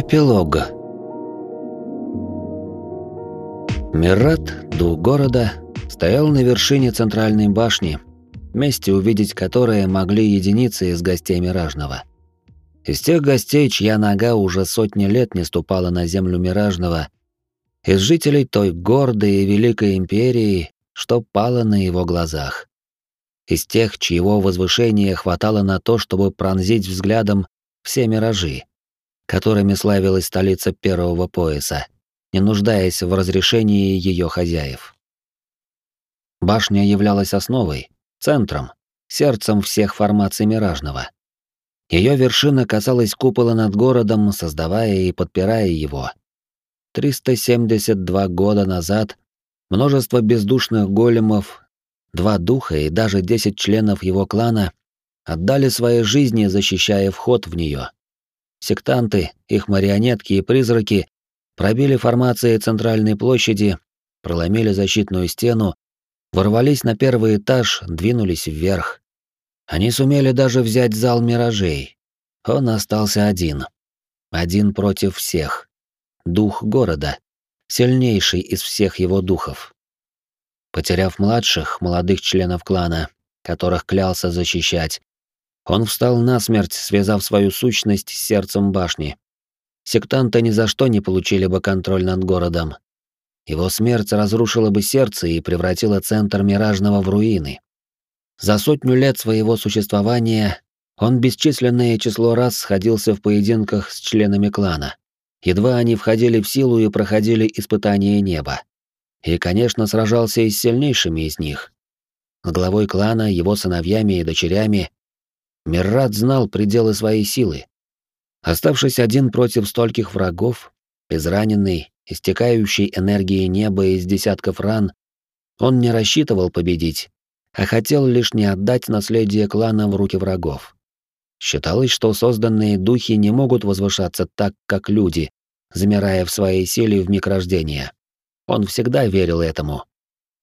Эпилог. Мират, дух города, стоял на вершине центральной башни, месте увидеть которое могли единицы из гостей Миражного. Из тех гостей, чья нога уже сотни лет не ступала на землю Миражного, из жителей той гордой и великой империи, что пало на его глазах. Из тех, чьего возвышения хватало на то, чтобы пронзить взглядом все миражи которыми славилась столица первого пояса, не нуждаясь в разрешении ее хозяев. Башня являлась основой, центром, сердцем всех формаций Миражного. Ее вершина касалась купола над городом, создавая и подпирая его. 372 года назад множество бездушных големов, два духа и даже 10 членов его клана отдали свои жизни, защищая вход в нее. Сектанты, их марионетки и призраки пробили формации центральной площади, проломили защитную стену, ворвались на первый этаж, двинулись вверх. Они сумели даже взять зал миражей. Он остался один. Один против всех. Дух города, сильнейший из всех его духов. Потеряв младших, молодых членов клана, которых клялся защищать, он встал насмерть, связав свою сущность с сердцем башни. Сектанты ни за что не получили бы контроль над городом. Его смерть разрушила бы сердце и превратила центр Миражного в руины. За сотню лет своего существования он бесчисленное число раз сходился в поединках с членами клана. Едва они входили в силу и проходили испытания неба. И, конечно, сражался и с сильнейшими из них. С главой клана, его сыновьями и дочерями Миррат знал пределы своей силы. Оставшись один против стольких врагов, израненный, истекающий энергией неба из десятков ран, он не рассчитывал победить, а хотел лишь не отдать наследие клана в руки врагов. Считалось, что созданные духи не могут возвышаться так, как люди, замирая в своей силе в миг рождения. Он всегда верил этому,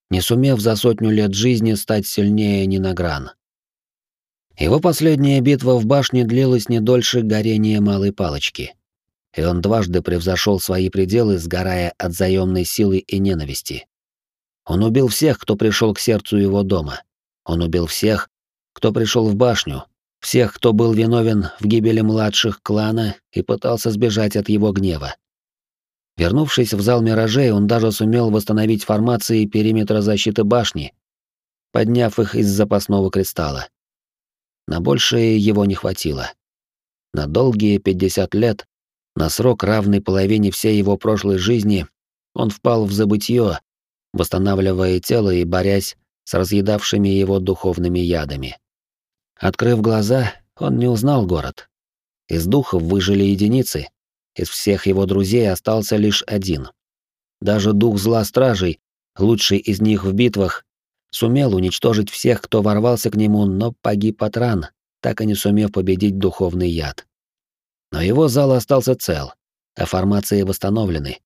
не сумев за сотню лет жизни стать сильнее ни на гран. Его последняя битва в башне длилась не дольше горения малой палочки. И он дважды превзошел свои пределы, сгорая от заемной силы и ненависти. Он убил всех, кто пришел к сердцу его дома. Он убил всех, кто пришел в башню, всех, кто был виновен в гибели младших клана и пытался сбежать от его гнева. Вернувшись в зал миражей, он даже сумел восстановить формации периметра защиты башни, подняв их из запасного кристалла. На большее его не хватило. На долгие 50 лет, на срок равный половине всей его прошлой жизни, он впал в забытье, восстанавливая тело и борясь с разъедавшими его духовными ядами. Открыв глаза, он не узнал город. Из духов выжили единицы, из всех его друзей остался лишь один. Даже дух зла стражей, лучший из них в битвах, Сумел уничтожить всех, кто ворвался к нему, но погиб от ран, так и не сумев победить духовный яд. Но его зал остался цел, а формации восстановлены.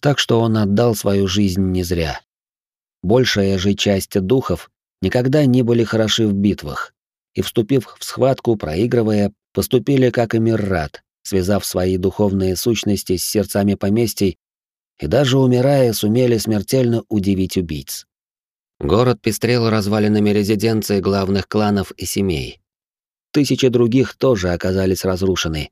Так что он отдал свою жизнь не зря. Большая же часть духов никогда не были хороши в битвах, и, вступив в схватку, проигрывая, поступили как и связав свои духовные сущности с сердцами поместий, и даже умирая сумели смертельно удивить убийц. Город пестрел развалинами резиденций главных кланов и семей. Тысячи других тоже оказались разрушены.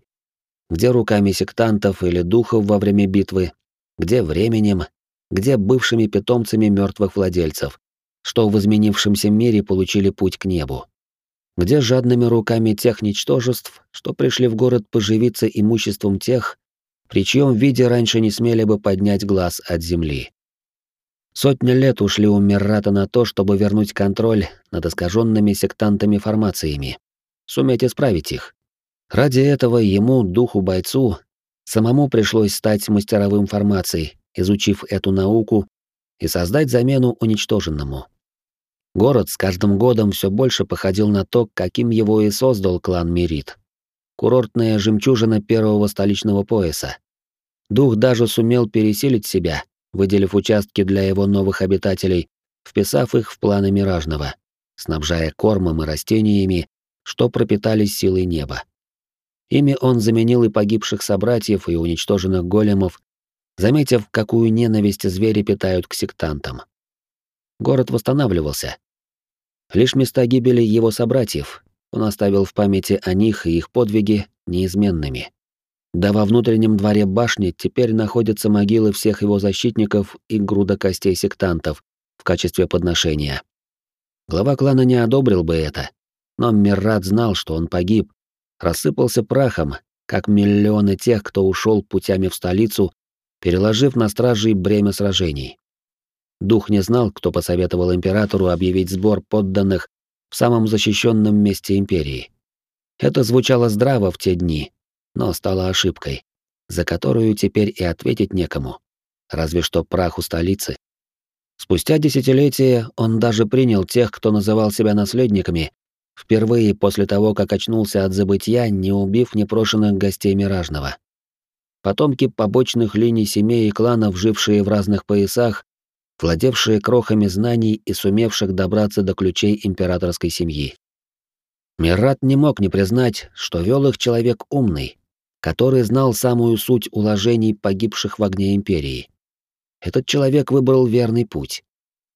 Где руками сектантов или духов во время битвы, где временем, где бывшими питомцами мертвых владельцев, что в изменившемся мире получили путь к небу. Где жадными руками тех ничтожеств, что пришли в город поживиться имуществом тех, при чьем виде раньше не смели бы поднять глаз от земли. Сотни лет ушли у Миррата на то, чтобы вернуть контроль над искаженными сектантами формациями, суметь исправить их. Ради этого ему, духу-бойцу, самому пришлось стать мастеровым формацией, изучив эту науку и создать замену уничтоженному. Город с каждым годом все больше походил на то, каким его и создал клан Мирит. Курортная жемчужина первого столичного пояса. Дух даже сумел пересилить себя выделив участки для его новых обитателей, вписав их в планы Миражного, снабжая кормом и растениями, что пропитались силой неба. Ими он заменил и погибших собратьев, и уничтоженных големов, заметив, какую ненависть звери питают к сектантам. Город восстанавливался. Лишь места гибели его собратьев он оставил в памяти о них и их подвиги неизменными. Да во внутреннем дворе башни теперь находятся могилы всех его защитников и груда костей сектантов в качестве подношения. Глава клана не одобрил бы это, но Миррат знал, что он погиб, рассыпался прахом, как миллионы тех, кто ушел путями в столицу, переложив на стражей бремя сражений. Дух не знал, кто посоветовал императору объявить сбор подданных в самом защищенном месте империи. Это звучало здраво в те дни, но стало ошибкой, за которую теперь и ответить некому, разве что праху столицы. Спустя десятилетия он даже принял тех, кто называл себя наследниками, впервые после того, как очнулся от забытья, не убив непрошенных гостей Миражного. Потомки побочных линий семей и кланов, жившие в разных поясах, владевшие крохами знаний и сумевших добраться до ключей императорской семьи. Мират не мог не признать, что вел их человек умный, который знал самую суть уложений погибших в огне империи. Этот человек выбрал верный путь.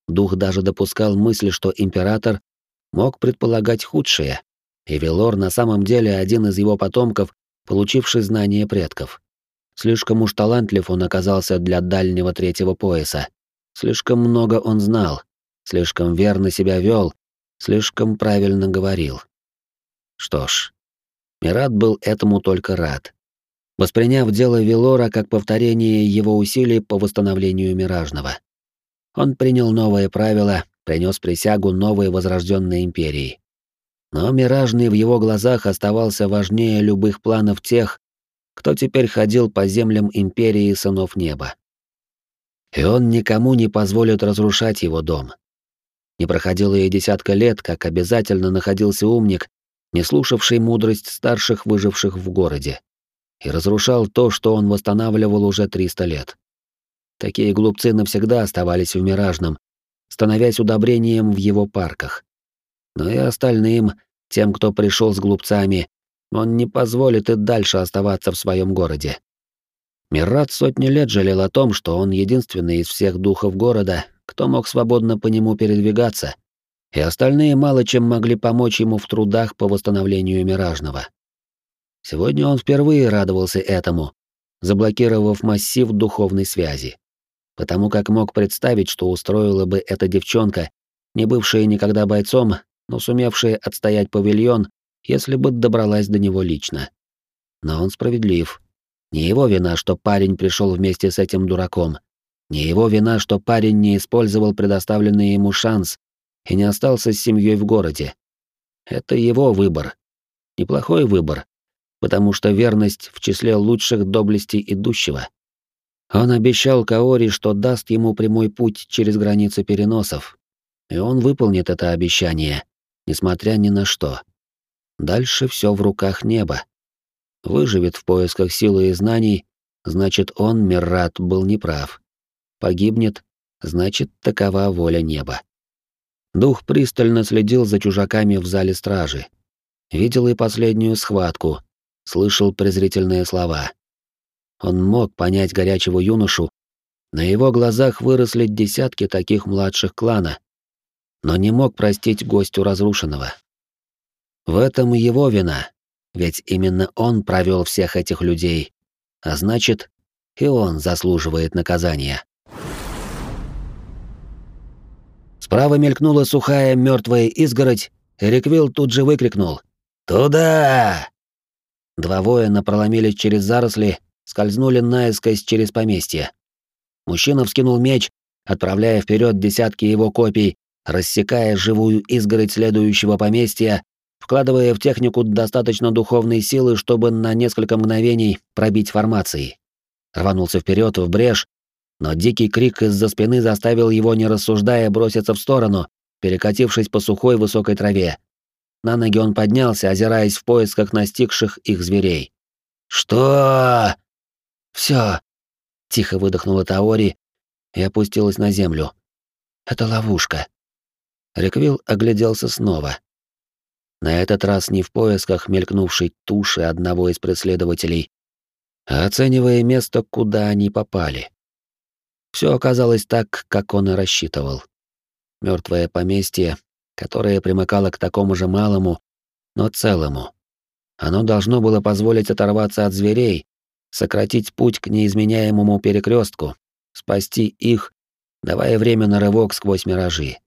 Дух даже допускал мысль, что император мог предполагать худшее, и Велор на самом деле один из его потомков, получивший знания предков. Слишком уж талантлив он оказался для дальнего третьего пояса. Слишком много он знал, слишком верно себя вел, слишком правильно говорил. Что ж, Мират был этому только рад. Восприняв дело Велора как повторение его усилий по восстановлению Миражного. Он принял новые правила, принес присягу новой возрожденной империи. Но Миражный в его глазах оставался важнее любых планов тех, кто теперь ходил по землям империи сынов неба и он никому не позволит разрушать его дом. Не проходило и десятка лет, как обязательно находился умник, не слушавший мудрость старших выживших в городе, и разрушал то, что он восстанавливал уже 300 лет. Такие глупцы навсегда оставались в Миражном, становясь удобрением в его парках. Но и остальным, тем, кто пришел с глупцами, он не позволит и дальше оставаться в своем городе. Мират сотни лет жалел о том, что он единственный из всех духов города, кто мог свободно по нему передвигаться, и остальные мало чем могли помочь ему в трудах по восстановлению Миражного. Сегодня он впервые радовался этому, заблокировав массив духовной связи, потому как мог представить, что устроила бы эта девчонка, не бывшая никогда бойцом, но сумевшая отстоять павильон, если бы добралась до него лично. Но он справедлив. Не его вина, что парень пришел вместе с этим дураком. Не его вина, что парень не использовал предоставленный ему шанс и не остался с семьей в городе. Это его выбор. Неплохой выбор, потому что верность в числе лучших доблестей идущего. Он обещал Каори, что даст ему прямой путь через границы переносов, и он выполнит это обещание, несмотря ни на что. Дальше все в руках неба выживет в поисках силы и знаний, значит, он, Миррат, был неправ. Погибнет, значит, такова воля неба. Дух пристально следил за чужаками в зале стражи. Видел и последнюю схватку, слышал презрительные слова. Он мог понять горячего юношу, на его глазах выросли десятки таких младших клана, но не мог простить гостю разрушенного. В этом его вина, ведь именно он провел всех этих людей, а значит, и он заслуживает наказания. Справа мелькнула сухая мертвая изгородь, и Риквилл тут же выкрикнул «Туда!». Два воина проломились через заросли, скользнули наискось через поместье. Мужчина вскинул меч, отправляя вперед десятки его копий, рассекая живую изгородь следующего поместья, вкладывая в технику достаточно духовной силы, чтобы на несколько мгновений пробить формации. Рванулся вперед в брешь, но дикий крик из-за спины заставил его, не рассуждая, броситься в сторону, перекатившись по сухой высокой траве. На ноги он поднялся, озираясь в поисках настигших их зверей. «Что?» «Всё!» — тихо выдохнула Таори и опустилась на землю. «Это ловушка». Реквилл огляделся снова. На этот раз не в поисках мелькнувшей туши одного из преследователей, а оценивая место, куда они попали. Все оказалось так, как он и рассчитывал. Мертвое поместье, которое примыкало к такому же малому, но целому. Оно должно было позволить оторваться от зверей, сократить путь к неизменяемому перекрестку, спасти их, давая время на рывок сквозь миражи.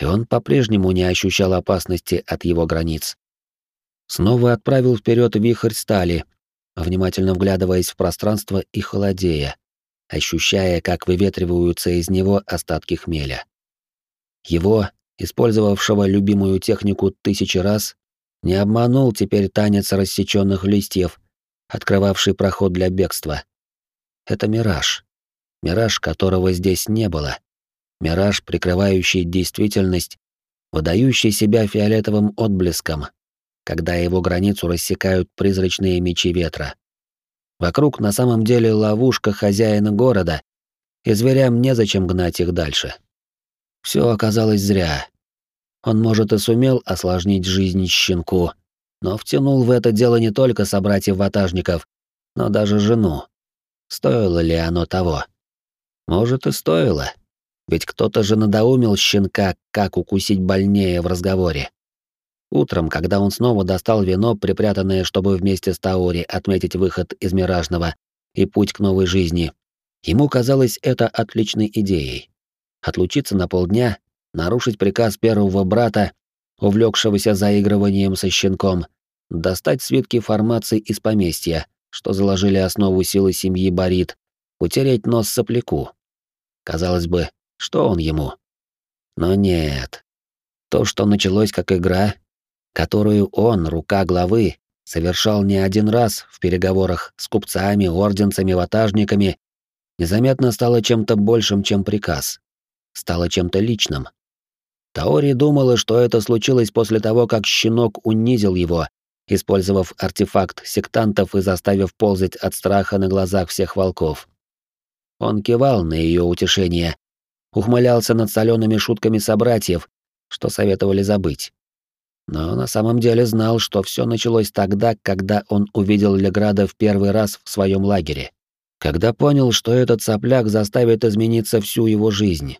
И он по-прежнему не ощущал опасности от его границ. Снова отправил вперед вихрь стали, внимательно вглядываясь в пространство и холодея, ощущая, как выветриваются из него остатки хмеля. Его, использовавшего любимую технику тысячи раз, не обманул теперь танец рассеченных листьев, открывавший проход для бегства. Это мираж. Мираж, которого здесь не было. Мираж, прикрывающий действительность, выдающий себя фиолетовым отблеском, когда его границу рассекают призрачные мечи ветра. Вокруг на самом деле ловушка хозяина города, и зверям незачем гнать их дальше. Все оказалось зря. Он, может, и сумел осложнить жизнь щенку, но втянул в это дело не только собратьев-ватажников, но даже жену. Стоило ли оно того? Может, и стоило. Ведь кто-то же надоумил щенка, как укусить больнее в разговоре. Утром, когда он снова достал вино, припрятанное, чтобы вместе с Таори отметить выход из Миражного и путь к новой жизни, ему казалось это отличной идеей. Отлучиться на полдня, нарушить приказ первого брата, увлекшегося заигрыванием со щенком, достать свитки формации из поместья, что заложили основу силы семьи Борит, утереть нос сопляку. Казалось бы, что он ему? Но нет. То, что началось как игра, которую он, рука главы, совершал не один раз в переговорах с купцами, орденцами, ватажниками, незаметно стало чем-то большим, чем приказ. Стало чем-то личным. Таори думала, что это случилось после того, как щенок унизил его, использовав артефакт сектантов и заставив ползать от страха на глазах всех волков. Он кивал на ее утешение, ухмылялся над солеными шутками собратьев, что советовали забыть но на самом деле знал, что все началось тогда, когда он увидел Леграда в первый раз в своем лагере. Когда понял, что этот сопляк заставит измениться всю его жизнь.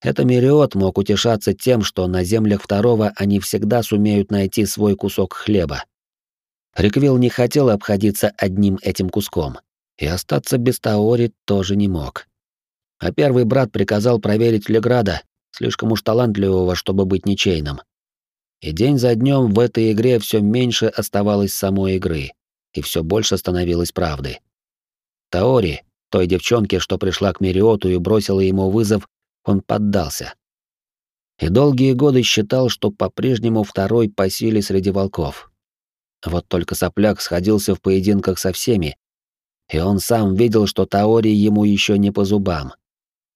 Это Мериот мог утешаться тем, что на землях второго они всегда сумеют найти свой кусок хлеба. Риквилл не хотел обходиться одним этим куском, и остаться без Таори тоже не мог. А первый брат приказал проверить Леграда, слишком уж талантливого, чтобы быть ничейным. И день за днем в этой игре все меньше оставалось самой игры, и все больше становилось правды. Таори, той девчонке, что пришла к Мериоту и бросила ему вызов, он поддался. И долгие годы считал, что по-прежнему второй по силе среди волков. Вот только сопляк сходился в поединках со всеми, и он сам видел, что Таори ему еще не по зубам.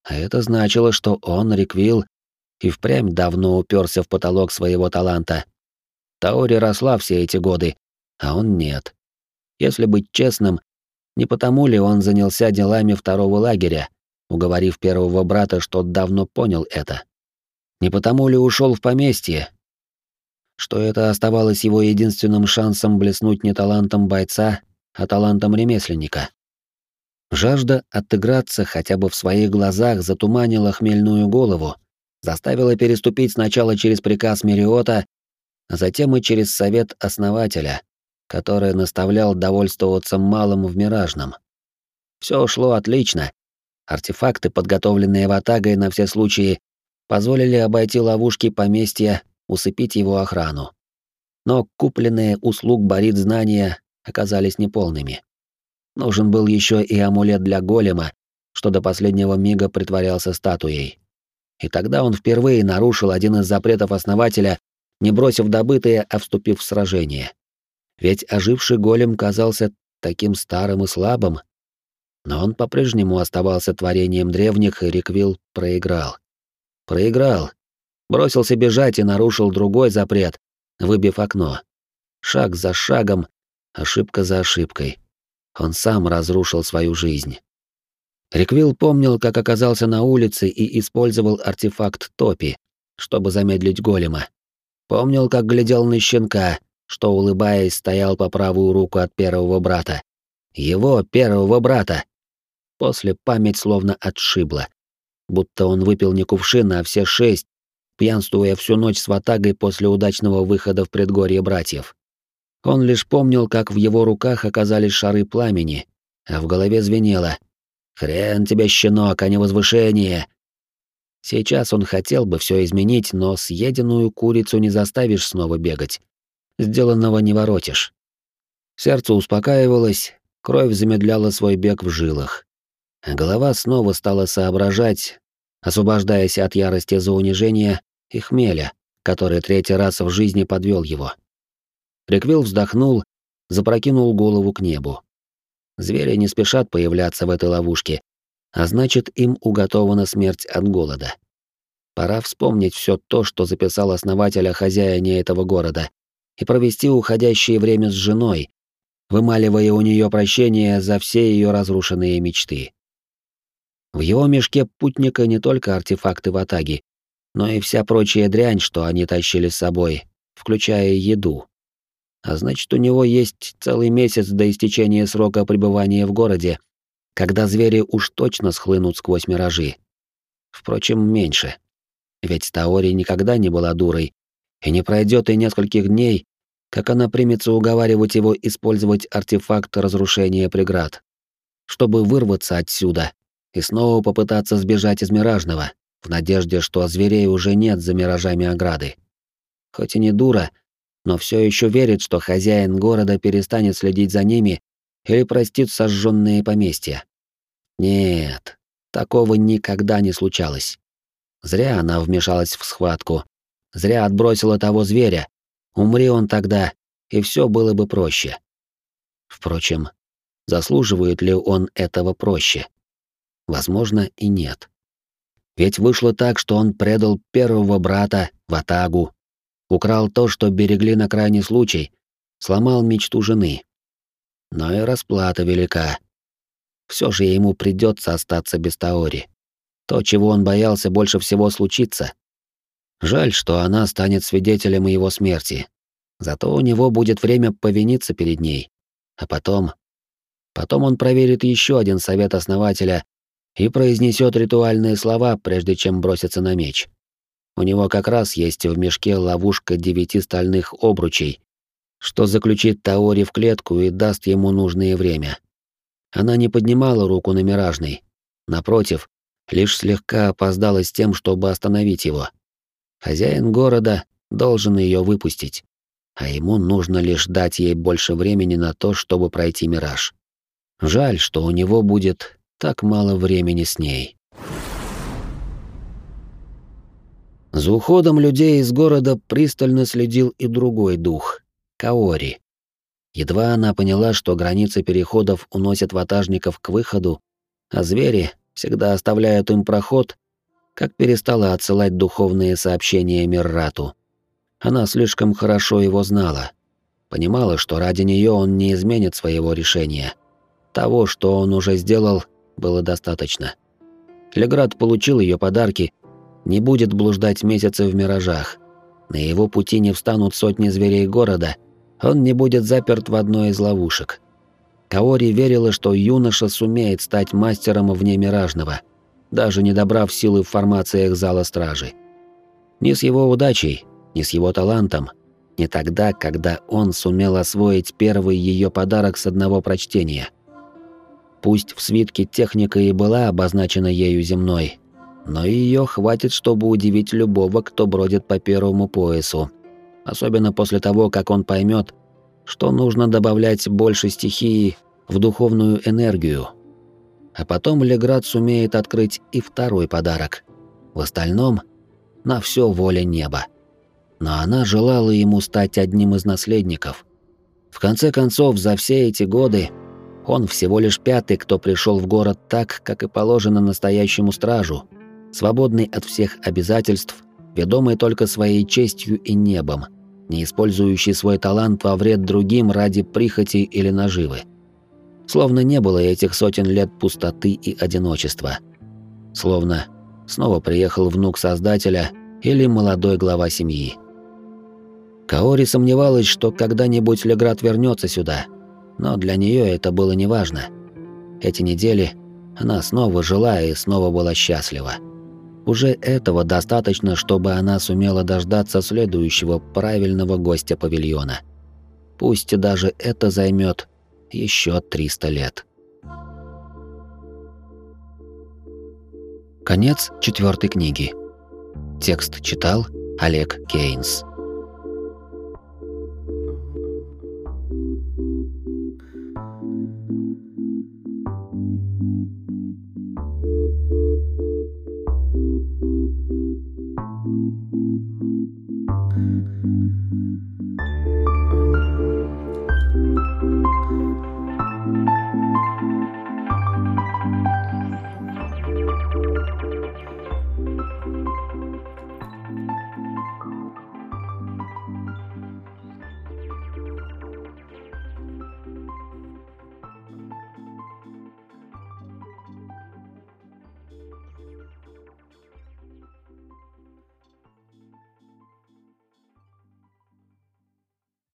А это значило, что он, Риквил, и впрямь давно уперся в потолок своего таланта. Таори росла все эти годы, а он нет. Если быть честным, не потому ли он занялся делами второго лагеря, уговорив первого брата, что давно понял это? Не потому ли ушел в поместье, что это оставалось его единственным шансом блеснуть не талантом бойца, а талантом ремесленника? Жажда отыграться хотя бы в своих глазах затуманила хмельную голову, заставила переступить сначала через приказ Мериота, а затем и через совет основателя, который наставлял довольствоваться малым в Миражном. Все шло отлично. Артефакты, подготовленные Ватагой на все случаи, позволили обойти ловушки поместья, усыпить его охрану. Но купленные услуг Борит знания оказались неполными. Нужен был еще и амулет для голема, что до последнего мига притворялся статуей. И тогда он впервые нарушил один из запретов основателя, не бросив добытое, а вступив в сражение. Ведь оживший голем казался таким старым и слабым, но он по-прежнему оставался творением древних, и Риквилл проиграл. Проиграл. Бросился бежать и нарушил другой запрет, выбив окно. Шаг за шагом, ошибка за ошибкой. Он сам разрушил свою жизнь. Риквилл помнил, как оказался на улице и использовал артефакт Топи, чтобы замедлить голема. Помнил, как глядел на щенка, что, улыбаясь, стоял по правую руку от первого брата. Его первого брата. После память словно отшибла. Будто он выпил не кувшин, а все шесть, пьянствуя всю ночь с ватагой после удачного выхода в предгорье братьев. Он лишь помнил, как в его руках оказались шары пламени, а в голове звенело «Хрен тебе, щенок, а не возвышение!» Сейчас он хотел бы все изменить, но съеденную курицу не заставишь снова бегать. Сделанного не воротишь. Сердце успокаивалось, кровь замедляла свой бег в жилах. Голова снова стала соображать, освобождаясь от ярости за унижение и хмеля, который третий раз в жизни подвел его. Приквил вздохнул, запрокинул голову к небу. Звери не спешат появляться в этой ловушке, а значит, им уготована смерть от голода. Пора вспомнить все то, что записал основатель о хозяине этого города, и провести уходящее время с женой, вымаливая у нее прощение за все ее разрушенные мечты. В его мешке путника не только артефакты в атаге, но и вся прочая дрянь, что они тащили с собой, включая еду. А значит, у него есть целый месяц до истечения срока пребывания в городе, когда звери уж точно схлынут сквозь миражи. Впрочем, меньше. Ведь Таори никогда не была дурой, и не пройдет и нескольких дней, как она примется уговаривать его использовать артефакт разрушения преград, чтобы вырваться отсюда и снова попытаться сбежать из Миражного, в надежде, что зверей уже нет за миражами ограды. Хоть и не дура, но все еще верит, что хозяин города перестанет следить за ними или простит сожженные поместья. Нет, такого никогда не случалось. Зря она вмешалась в схватку, зря отбросила того зверя. Умри он тогда, и все было бы проще. Впрочем, заслуживает ли он этого проще? Возможно, и нет. Ведь вышло так, что он предал первого брата в Атагу, украл то, что берегли на крайний случай, сломал мечту жены. Но и расплата велика. Все же ему придется остаться без Таори. То, чего он боялся больше всего случиться. Жаль, что она станет свидетелем его смерти. Зато у него будет время повиниться перед ней. А потом... Потом он проверит еще один совет основателя и произнесет ритуальные слова, прежде чем броситься на меч. У него как раз есть в мешке ловушка девяти стальных обручей, что заключит Таори в клетку и даст ему нужное время. Она не поднимала руку на Миражный. Напротив, лишь слегка опоздала с тем, чтобы остановить его. Хозяин города должен ее выпустить, а ему нужно лишь дать ей больше времени на то, чтобы пройти Мираж. Жаль, что у него будет так мало времени с ней. За уходом людей из города пристально следил и другой дух — Каори. Едва она поняла, что границы переходов уносят ватажников к выходу, а звери всегда оставляют им проход, как перестала отсылать духовные сообщения Миррату. Она слишком хорошо его знала. Понимала, что ради нее он не изменит своего решения. Того, что он уже сделал, было достаточно. Леград получил ее подарки, не будет блуждать месяцы в миражах. На его пути не встанут сотни зверей города, он не будет заперт в одной из ловушек. Каори верила, что юноша сумеет стать мастером вне миражного, даже не добрав силы в формациях зала стражи. Ни с его удачей, ни с его талантом, не тогда, когда он сумел освоить первый ее подарок с одного прочтения — Пусть в свитке техника и была обозначена ею земной, но ее хватит, чтобы удивить любого, кто бродит по первому поясу. Особенно после того, как он поймет, что нужно добавлять больше стихии в духовную энергию. А потом Леград сумеет открыть и второй подарок. В остальном — на все воля неба. Но она желала ему стать одним из наследников. В конце концов, за все эти годы он всего лишь пятый, кто пришел в город так, как и положено настоящему стражу, свободный от всех обязательств, ведомый только своей честью и небом, не использующий свой талант во вред другим ради прихоти или наживы. Словно не было этих сотен лет пустоты и одиночества. Словно снова приехал внук Создателя или молодой глава семьи. Каори сомневалась, что когда-нибудь Леград вернется сюда, но для нее это было неважно. Эти недели она снова жила и снова была счастлива. Уже этого достаточно, чтобы она сумела дождаться следующего правильного гостя павильона. Пусть даже это займет еще 300 лет. Конец четвертой книги. Текст читал Олег Кейнс.